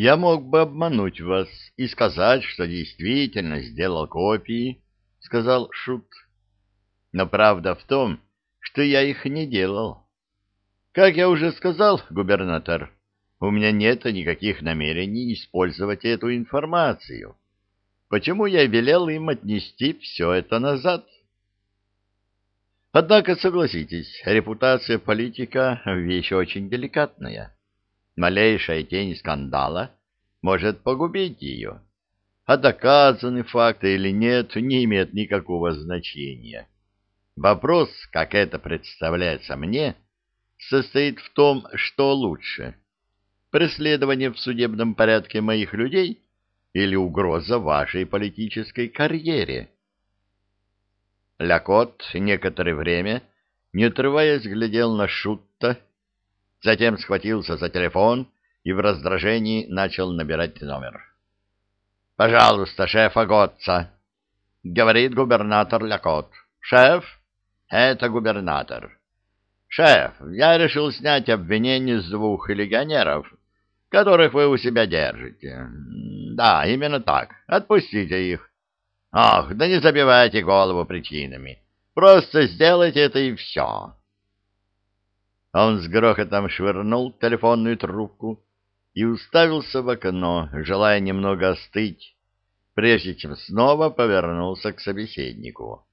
Я мог бы обмануть вас и сказать, что действительно сделал копии, — сказал Шут. Но правда в том, что я их не делал. Как я уже сказал, губернатор, у меня нет никаких намерений использовать эту информацию. Почему я велел им отнести все это назад? Однако, согласитесь, репутация политика — вещь очень деликатная. Малейшая тень скандала может погубить ее. А доказаны факты или нет, не имеет никакого значения. Вопрос, как это представляется мне, состоит в том, что лучше — преследование в судебном порядке моих людей или угроза вашей политической карьере. Лякот некоторое время, не отрываясь, глядел на Шутта, затем схватился за телефон и в раздражении начал набирать номер. «Пожалуйста, шеф Аготца!» — говорит губернатор Лякот. «Шеф, это губернатор. Шеф, я решил снять обвинение с двух легионеров, которых вы у себя держите. Да, именно так. Отпустите их. Ах, да не забивайте голову причинами. Просто сделайте это и все. Он с грохотом швырнул телефонную трубку и уставился в окно, желая немного остыть, прежде чем снова повернулся к собеседнику.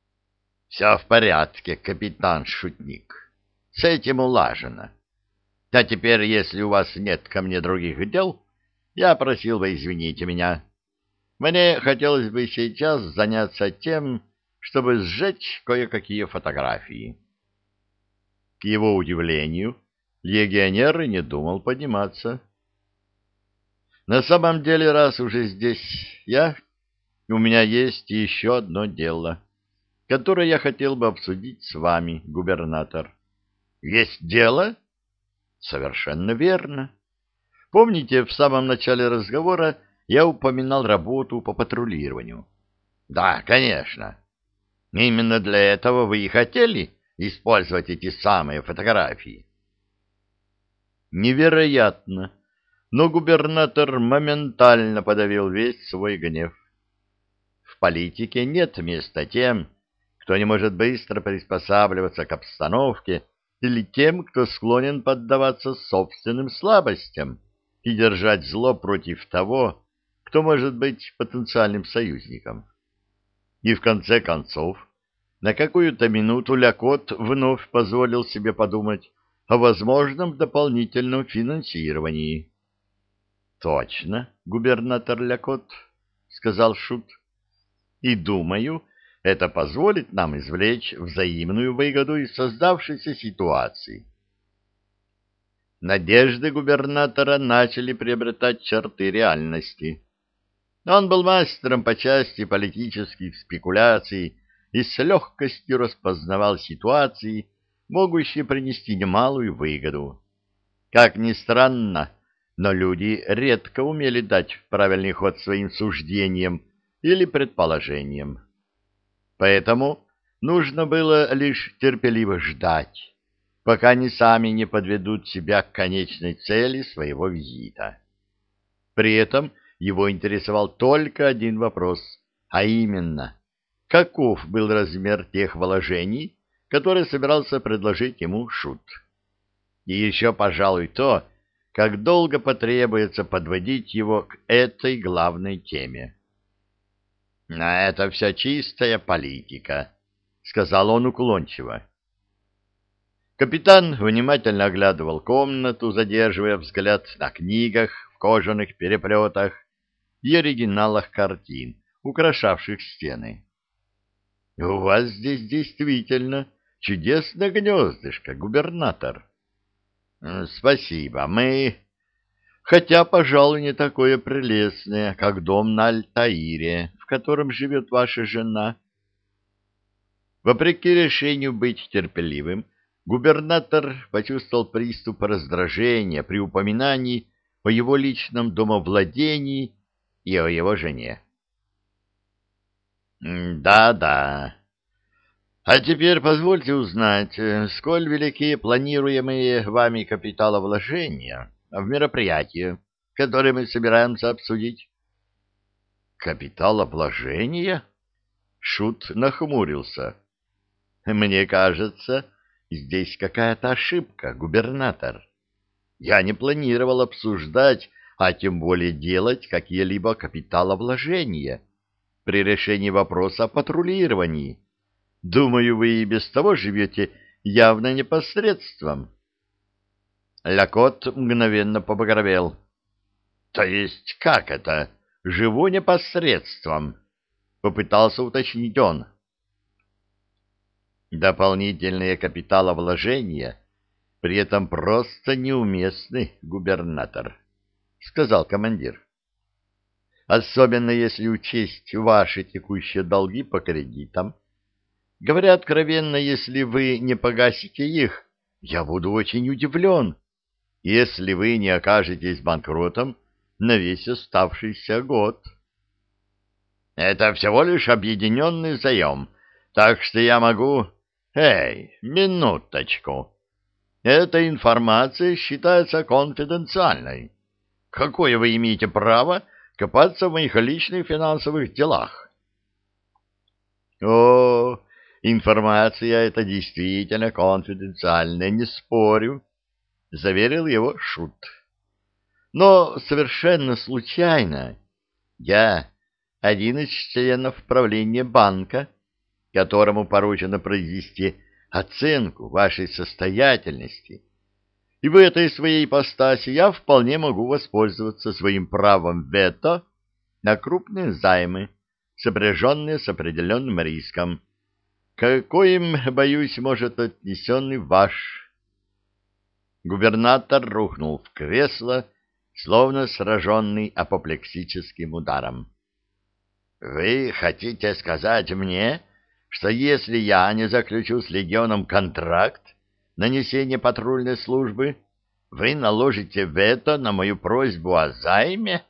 — Все в порядке, капитан-шутник. С этим улажено. А теперь, если у вас нет ко мне других дел, я просил бы извините меня. Мне хотелось бы сейчас заняться тем, чтобы сжечь кое-какие фотографии. К его удивлению, легионер не думал подниматься. На самом деле, раз уже здесь я, у меня есть еще одно дело, которое я хотел бы обсудить с вами, губернатор. Есть дело? Совершенно верно. Помните, в самом начале разговора я упоминал работу по патрулированию. Да, конечно. Именно для этого вы и хотели использовать эти самые фотографии. Невероятно, но губернатор моментально подавил весь свой гнев. В политике нет места тем, кто не может быстро приспосабливаться к обстановке, или тем, кто склонен поддаваться собственным слабостям и держать зло против того, кто может быть потенциальным союзником. И в конце концов, на какую-то минуту Лякот вновь позволил себе подумать о возможном дополнительном финансировании. «Точно, губернатор Лякот», — сказал Шут, — «и думаю, это позволит нам извлечь взаимную выгоду из создавшейся ситуации». Надежды губернатора начали приобретать черты реальности. Он был мастером по части политических спекуляций и с легкостью распознавал ситуации, могущие принести немалую выгоду. Как ни странно, но люди редко умели дать правильный ход своим суждениям или предположениям. Поэтому нужно было лишь терпеливо ждать, пока они сами не подведут себя к конечной цели своего визита. При этом его интересовал только один вопрос, а именно, каков был размер тех вложений, которые собирался предложить ему Шут. И еще, пожалуй, то, как долго потребуется подводить его к этой главной теме. «А это вся чистая политика», — сказал он уклончиво. Капитан внимательно оглядывал комнату, задерживая взгляд на книгах в кожаных переплетах, и оригиналах картин, украшавших стены. — У вас здесь действительно чудесное гнездышко, губернатор. — Спасибо, мы... Хотя, пожалуй, не такое прелестное, как дом на Альтаире, в котором живет ваша жена. Вопреки решению быть терпеливым, губернатор почувствовал приступ раздражения при упоминании о его личном домовладении и о его жене. «Да-да. А теперь позвольте узнать, э, сколь велики планируемые вами капиталовложения в мероприятие, который мы собираемся обсудить? Капиталовложение? Шут нахмурился. Мне кажется, здесь какая-то ошибка, губернатор. Я не планировал обсуждать, а тем более делать какие-либо капиталовложения при решении вопроса о патрулировании. Думаю, вы и без того живете явно непосредством. Лякот мгновенно побагровел. — То есть как это? Живу непосредством? — попытался уточнить он. Дополнительные капиталовложения при этом просто неуместны, губернатор, — сказал командир. Особенно если учесть ваши текущие долги по кредитам. Говоря откровенно, если вы не погасите их, я буду очень удивлен, если вы не окажетесь банкротом на весь оставшийся год. Это всего лишь объединенный заем, так что я могу... Эй, минуточку. Эта информация считается конфиденциальной. Какое вы имеете право копаться в моих личных финансовых делах? О, информация эта действительно конфиденциальная, не спорю, заверил его Шут. Но совершенно случайно я один из членов правления банка, которому поручено произвести оценку вашей состоятельности. И в этой своей ипостаси я вполне могу воспользоваться своим правом вето на крупные займы, сопряженные с определенным риском, какоим, боюсь, может отнесенный ваш. Губернатор рухнул в кресло, словно сраженный апоплексическим ударом. — Вы хотите сказать мне, что если я не заключу с легионом контракт на несение патрульной службы, вы наложите вето на мою просьбу о займе?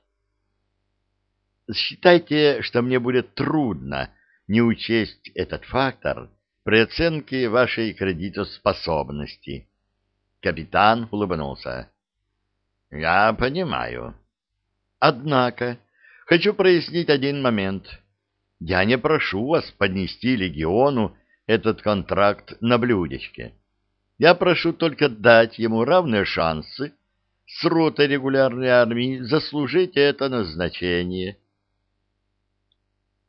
Считайте, что мне будет трудно не учесть этот фактор при оценке вашей кредитоспособности. Капитан улыбнулся. — Я понимаю. Однако, хочу прояснить один момент. Я не прошу вас поднести легиону этот контракт на блюдечке. Я прошу только дать ему равные шансы с ротой регулярной армии заслужить это назначение.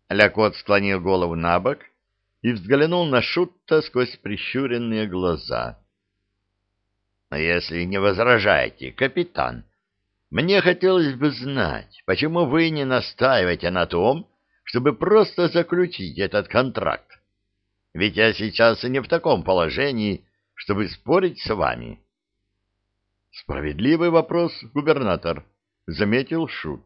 Лякот склонил голову на бок и взглянул на Шутта сквозь прищуренные глаза. — Если не возражаете, капитан, мне хотелось бы знать, почему вы не настаиваете на том, чтобы просто заключить этот контракт. Ведь я сейчас не в таком положении, чтобы спорить с вами. Справедливый вопрос, губернатор, заметил Шут.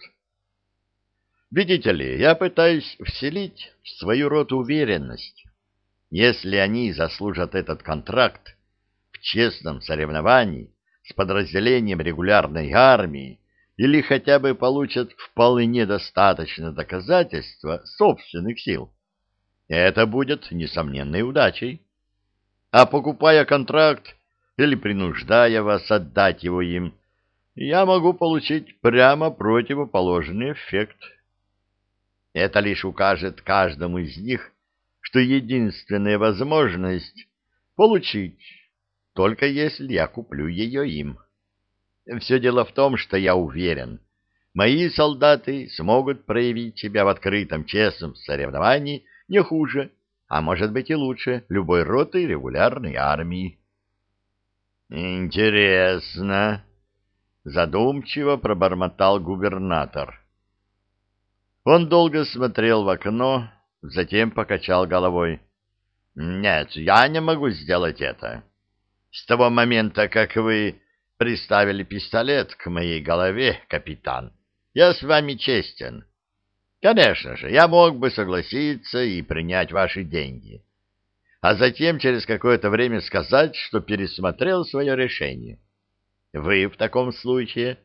Видите ли, я пытаюсь вселить в свою роту уверенность. Если они заслужат этот контракт в честном соревновании с подразделением регулярной армии, или хотя бы получат вполне достаточно доказательства собственных сил. Это будет несомненной удачей. А покупая контракт или принуждая вас отдать его им, я могу получить прямо противоположный эффект. Это лишь укажет каждому из них, что единственная возможность получить, только если я куплю ее им. Все дело в том, что я уверен, мои солдаты смогут проявить себя в открытом честном соревновании не хуже, а может быть и лучше любой роты регулярной армии. Интересно, задумчиво пробормотал губернатор. Он долго смотрел в окно, затем покачал головой. Нет, я не могу сделать это. С того момента, как вы приставили пистолет к моей голове, капитан, я с вами честен. Конечно же, я мог бы согласиться и принять ваши деньги, а затем через какое-то время сказать, что пересмотрел свое решение. Вы в таком случае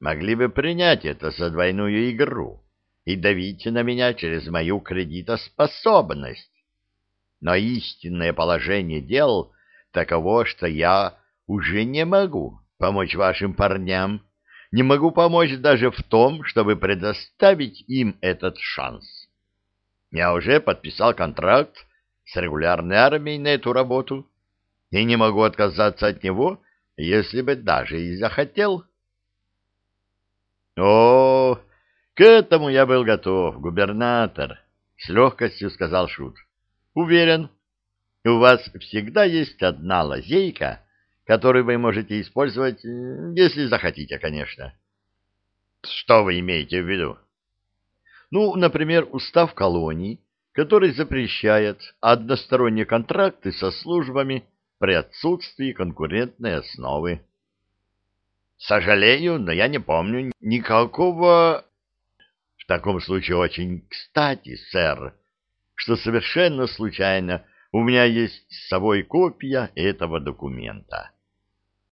могли бы принять это за двойную игру и давить на меня через мою кредитоспособность. Но истинное положение дел таково, что я уже не могу помочь вашим парням, не могу помочь даже в том, чтобы предоставить им этот шанс. Я уже подписал контракт с регулярной армией на эту работу и не могу отказаться от него, если бы даже и захотел. О, к этому я был готов, губернатор, с легкостью сказал Шут. Уверен, у вас всегда есть одна лазейка, которую вы можете использовать, э, если захотите, конечно. Что вы имеете в виду? Ну, например, устав колонии, который запрещает односторонние контракты со службами при отсутствии конкурентной основы. Сожалею, но я не помню никакого... В таком случае очень кстати, сэр, что совершенно случайно у меня есть с собой копия этого документа.